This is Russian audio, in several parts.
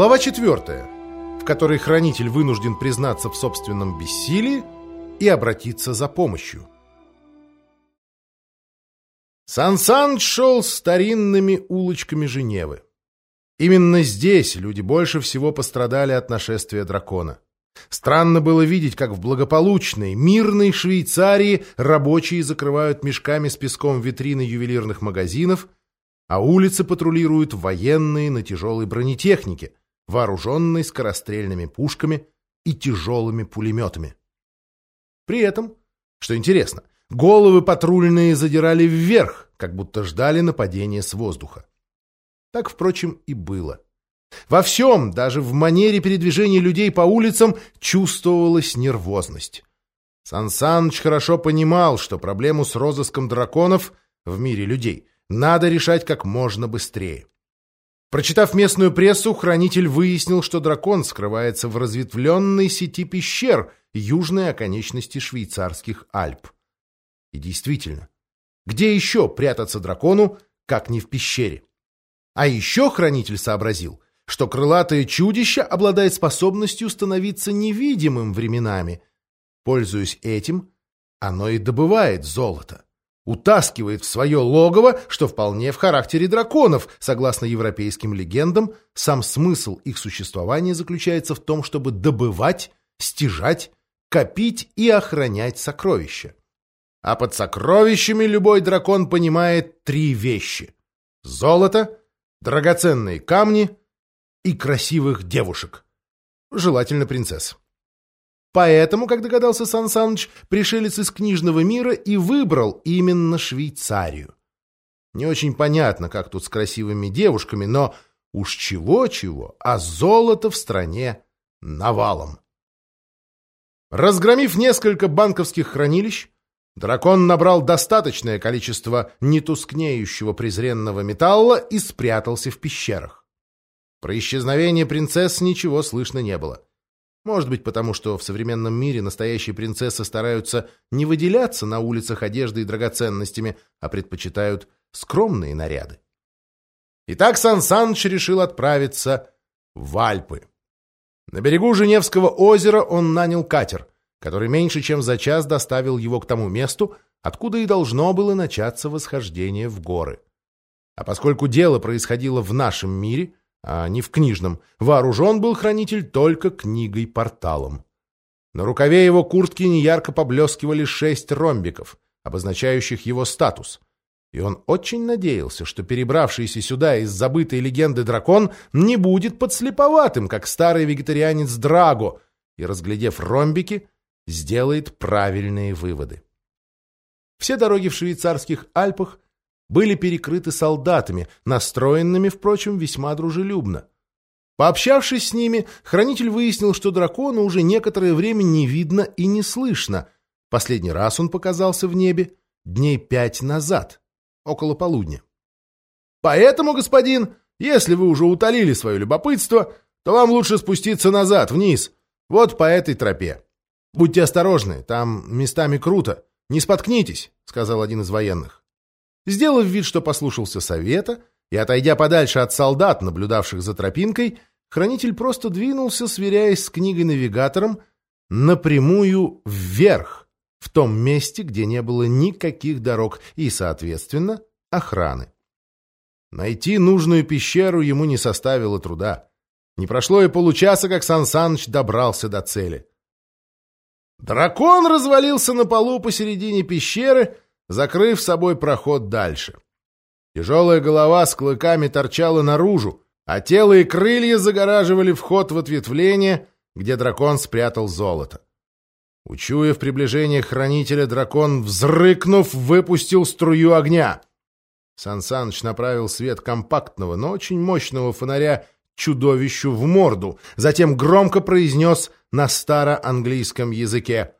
Глава 4, в которой хранитель вынужден признаться в собственном бессилии и обратиться за помощью. Сан-Саныч шел старинными улочками Женевы. Именно здесь люди больше всего пострадали от нашествия дракона. Странно было видеть, как в благополучной, мирной Швейцарии рабочие закрывают мешками с песком витрины ювелирных магазинов, а улицы патрулируют военные на тяжелой бронетехнике, вооруженные скорострельными пушками и тяжелыми пулеметами. При этом, что интересно, головы патрульные задирали вверх, как будто ждали нападения с воздуха. Так, впрочем, и было. Во всем, даже в манере передвижения людей по улицам, чувствовалась нервозность. Сан Саныч хорошо понимал, что проблему с розыском драконов в мире людей надо решать как можно быстрее. Прочитав местную прессу, хранитель выяснил, что дракон скрывается в разветвленной сети пещер южной оконечности швейцарских Альп. И действительно, где еще прятаться дракону, как не в пещере? А еще хранитель сообразил, что крылатое чудище обладает способностью становиться невидимым временами. Пользуясь этим, оно и добывает золото. Утаскивает в свое логово, что вполне в характере драконов. Согласно европейским легендам, сам смысл их существования заключается в том, чтобы добывать, стяжать, копить и охранять сокровища. А под сокровищами любой дракон понимает три вещи. Золото, драгоценные камни и красивых девушек. Желательно принцесс. Поэтому, как догадался Сан Саныч, пришелец из книжного мира и выбрал именно Швейцарию. Не очень понятно, как тут с красивыми девушками, но уж чего-чего, а золото в стране навалом. Разгромив несколько банковских хранилищ, дракон набрал достаточное количество нетускнеющего презренного металла и спрятался в пещерах. Про исчезновение принцесс ничего слышно не было. Может быть, потому что в современном мире настоящие принцессы стараются не выделяться на улицах одеждой и драгоценностями, а предпочитают скромные наряды. Итак, Сан Саныч решил отправиться в Альпы. На берегу Женевского озера он нанял катер, который меньше чем за час доставил его к тому месту, откуда и должно было начаться восхождение в горы. А поскольку дело происходило в нашем мире, а не в книжном. Вооружен был хранитель только книгой-порталом. На рукаве его куртки неярко поблескивали шесть ромбиков, обозначающих его статус. И он очень надеялся, что перебравшийся сюда из забытой легенды дракон не будет подслеповатым, как старый вегетарианец Драго, и, разглядев ромбики, сделает правильные выводы. Все дороги в швейцарских Альпах были перекрыты солдатами, настроенными, впрочем, весьма дружелюбно. Пообщавшись с ними, хранитель выяснил, что дракона уже некоторое время не видно и не слышно. Последний раз он показался в небе дней пять назад, около полудня. «Поэтому, господин, если вы уже утолили свое любопытство, то вам лучше спуститься назад, вниз, вот по этой тропе. Будьте осторожны, там местами круто, не споткнитесь», — сказал один из военных. Сделав вид, что послушался совета, и отойдя подальше от солдат, наблюдавших за тропинкой, хранитель просто двинулся, сверяясь с книгой-навигатором, напрямую вверх, в том месте, где не было никаких дорог и, соответственно, охраны. Найти нужную пещеру ему не составило труда. Не прошло и получаса, как Сан Саныч добрался до цели. Дракон развалился на полу посередине пещеры — закрыв собой проход дальше. Тяжелая голова с клыками торчала наружу, а тело и крылья загораживали вход в ответвление, где дракон спрятал золото. Учуяв приближение хранителя, дракон, взрыкнув, выпустил струю огня. Сан Саныч направил свет компактного, но очень мощного фонаря чудовищу в морду, затем громко произнес на староанглийском языке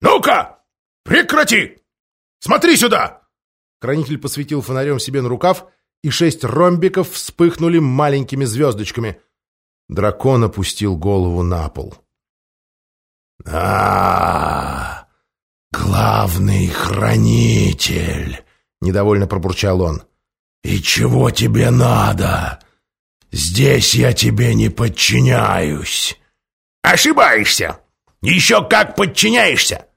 «Ну-ка, прекрати!» Смотри сюда!» Хранитель посветил фонарем себе на рукав, и шесть ромбиков вспыхнули маленькими звездочками. Дракон опустил голову на пол. а, главный хранитель!» — недовольно пробурчал он. «И чего тебе надо? Здесь я тебе не подчиняюсь. Ошибаешься. Еще как подчиняешься.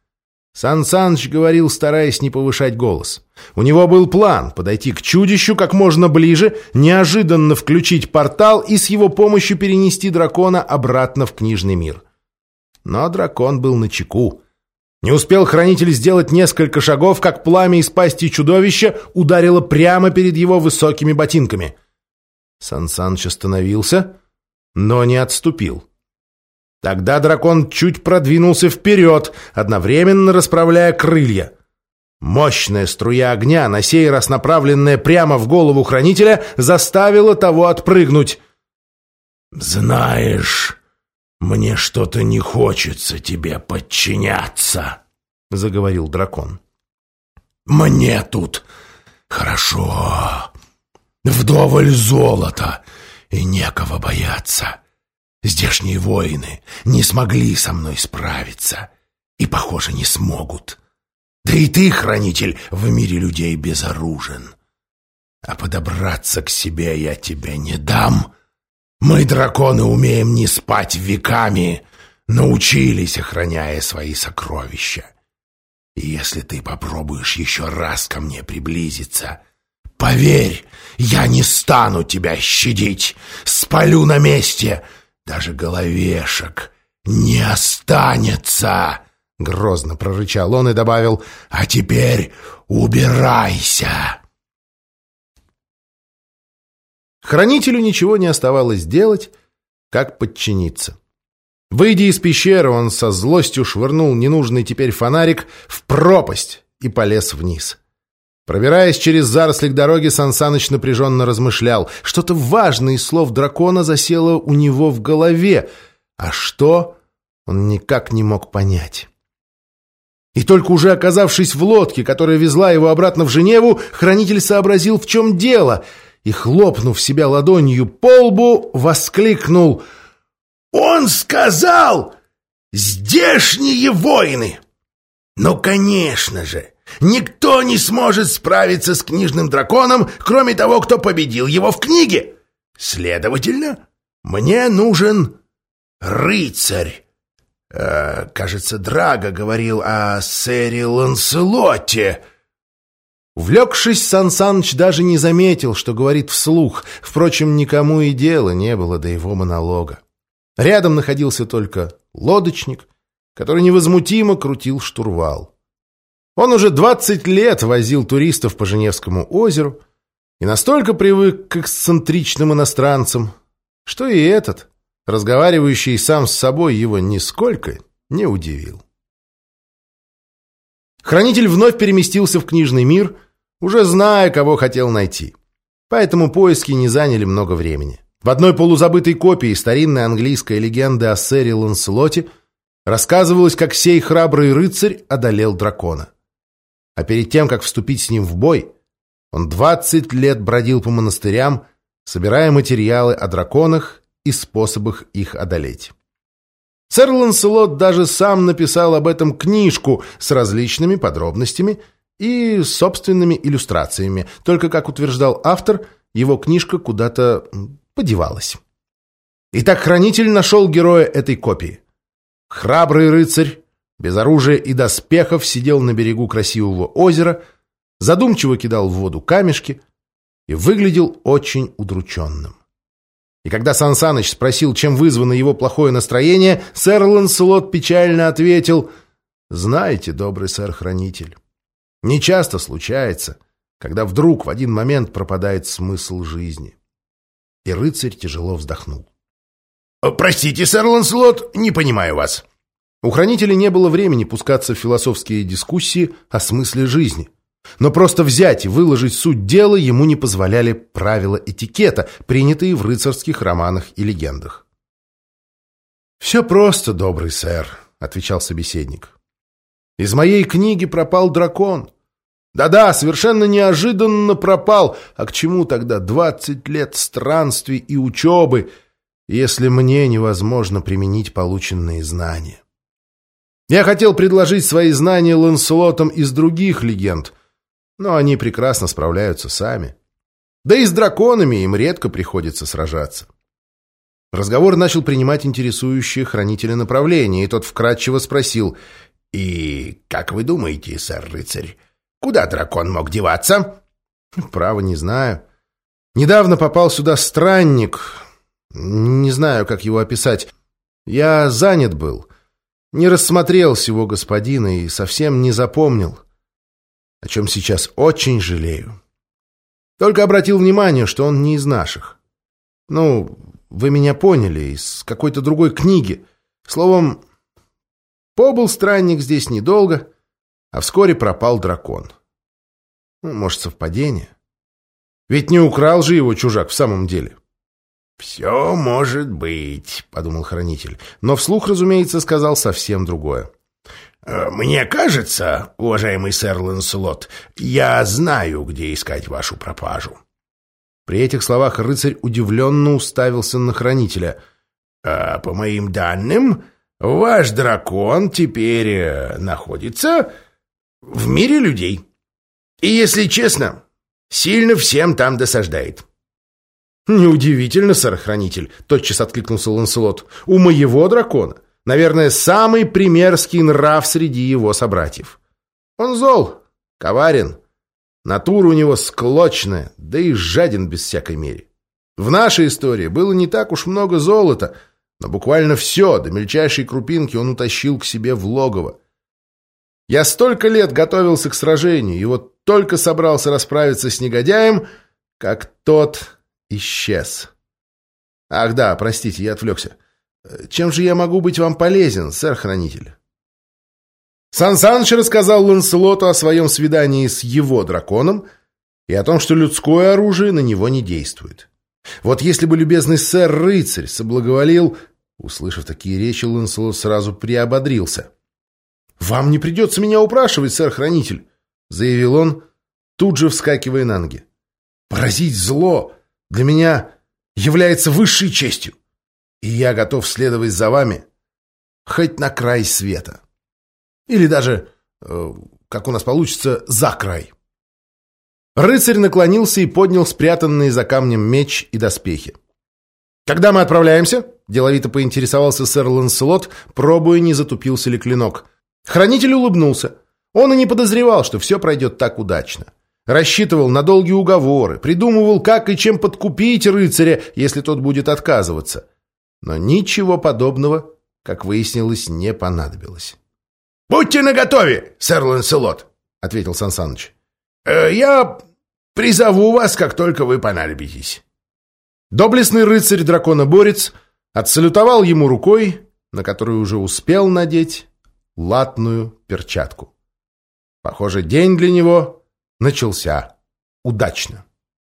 Сан Саныч говорил, стараясь не повышать голос. У него был план подойти к чудищу как можно ближе, неожиданно включить портал и с его помощью перенести дракона обратно в книжный мир. Но дракон был на чеку. Не успел хранитель сделать несколько шагов, как пламя из пасти чудовища ударило прямо перед его высокими ботинками. Сан Саныч остановился, но не отступил. Тогда дракон чуть продвинулся вперед, одновременно расправляя крылья. Мощная струя огня, на сей раз направленная прямо в голову хранителя, заставила того отпрыгнуть. «Знаешь, мне что-то не хочется тебе подчиняться», — заговорил дракон. «Мне тут хорошо, вдоволь золота, и некого бояться». Здешние воины не смогли со мной справиться и, похоже, не смогут. Да и ты, хранитель, в мире людей безоружен. А подобраться к себе я тебе не дам. Мы, драконы, умеем не спать веками, научились, охраняя свои сокровища. И если ты попробуешь еще раз ко мне приблизиться, поверь, я не стану тебя щадить, спалю на месте — даже головешек не останется!» Грозно прорычал он и добавил «А теперь убирайся!» Хранителю ничего не оставалось делать, как подчиниться. Выйдя из пещеры, он со злостью швырнул ненужный теперь фонарик в пропасть и полез вниз. Пробираясь через заросли к дороге, Сансаныч напряженно размышлял. Что-то важное из слов дракона засело у него в голове. А что, он никак не мог понять. И только уже оказавшись в лодке, которая везла его обратно в Женеву, хранитель сообразил, в чем дело, и, хлопнув себя ладонью по лбу, воскликнул «Он сказал! Здешние воины!» «Ну, конечно же!» Никто не сможет справиться с книжным драконом, кроме того, кто победил его в книге. Следовательно, мне нужен рыцарь. Э, кажется, Драго говорил о сэре Ланселоте. Увлекшись, Сан Саныч даже не заметил, что говорит вслух. Впрочем, никому и дела не было до его монолога. Рядом находился только лодочник, который невозмутимо крутил штурвал. Он уже 20 лет возил туристов по Женевскому озеру и настолько привык к эксцентричным иностранцам, что и этот, разговаривающий сам с собой, его нисколько не удивил. Хранитель вновь переместился в книжный мир, уже зная, кого хотел найти. Поэтому поиски не заняли много времени. В одной полузабытой копии старинной английской легенды о сэре Ланселоте рассказывалось, как сей храбрый рыцарь одолел дракона. А перед тем, как вступить с ним в бой, он двадцать лет бродил по монастырям, собирая материалы о драконах и способах их одолеть. Сэр Ланселот даже сам написал об этом книжку с различными подробностями и собственными иллюстрациями, только, как утверждал автор, его книжка куда-то подевалась. Итак, хранитель нашел героя этой копии. Храбрый рыцарь, без оружия и доспехов сидел на берегу красивого озера, задумчиво кидал в воду камешки и выглядел очень удрученным. И когда Сансаныч спросил, чем вызвано его плохое настроение, сэр Ланселот печально ответил «Знаете, добрый сэр-хранитель, нечасто случается, когда вдруг в один момент пропадает смысл жизни». И рыцарь тяжело вздохнул. «Простите, сэр Ланселот, не понимаю вас. У хранителя не было времени пускаться в философские дискуссии о смысле жизни. Но просто взять и выложить суть дела ему не позволяли правила этикета, принятые в рыцарских романах и легендах. «Все просто, добрый сэр», — отвечал собеседник. «Из моей книги пропал дракон. Да-да, совершенно неожиданно пропал. А к чему тогда двадцать лет странствий и учебы, если мне невозможно применить полученные знания?» Я хотел предложить свои знания Ланселотам из других легенд, но они прекрасно справляются сами. Да и с драконами им редко приходится сражаться. Разговор начал принимать интересующие хранителя направления, и тот вкратчиво спросил, «И как вы думаете, сэр-рыцарь, куда дракон мог деваться?» «Право не знаю. Недавно попал сюда странник. Не знаю, как его описать. Я занят был. Не рассмотрел всего господина и совсем не запомнил. О чем сейчас очень жалею. Только обратил внимание, что он не из наших. Ну, вы меня поняли, из какой-то другой книги. Словом, побыл странник здесь недолго, а вскоре пропал дракон. Ну, может, совпадение? Ведь не украл же его чужак в самом деле. «Все может быть», — подумал хранитель, но вслух, разумеется, сказал совсем другое. «Э, «Мне кажется, уважаемый сэр Ланселот, я знаю, где искать вашу пропажу». При этих словах рыцарь удивленно уставился на хранителя. «А по моим данным, ваш дракон теперь э, находится в мире людей. И, если честно, сильно всем там досаждает». «Неудивительно, сэр-хранитель», — тотчас откликнулся Ланселот. «У моего дракона, наверное, самый примерский нрав среди его собратьев. Он зол, коварен, Натура у него склочная, да и жаден без всякой меры. В нашей истории было не так уж много золота, но буквально все, до мельчайшей крупинки он утащил к себе в логово. Я столько лет готовился к сражению, и вот только собрался расправиться с негодяем, как тот исчез. Ах да, простите, я отвлекся. Чем же я могу быть вам полезен, сэр-хранитель? Сан Саныч рассказал Ланселоту о своем свидании с его драконом и о том, что людское оружие на него не действует. Вот если бы любезный сэр-рыцарь соблаговолил... Услышав такие речи, Ланселот сразу приободрился. «Вам не придется меня упрашивать, сэр-хранитель», — заявил он, тут же вскакивая на ноги. «Поразить зло для меня является высшей честью, и я готов следовать за вами хоть на край света». Или даже, э, как у нас получится, за край. Рыцарь наклонился и поднял спрятанные за камнем меч и доспехи. «Когда мы отправляемся?» – деловито поинтересовался сэр Ланселот, пробуя, не затупился ли клинок. Хранитель улыбнулся. Он и не подозревал, что все пройдет так удачно. Рассчитывал на долгие уговоры, придумывал, как и чем подкупить рыцаря, если тот будет отказываться. Но ничего подобного, как выяснилось, не понадобилось. «Будьте наготове, сэр Ланселот», — ответил Сансаныч. «Э, «Я призову вас, как только вы понадобитесь». Доблестный рыцарь-дракона-борец отсалютовал ему рукой, на которую уже успел надеть латную перчатку. Похоже, день для него начался удачно.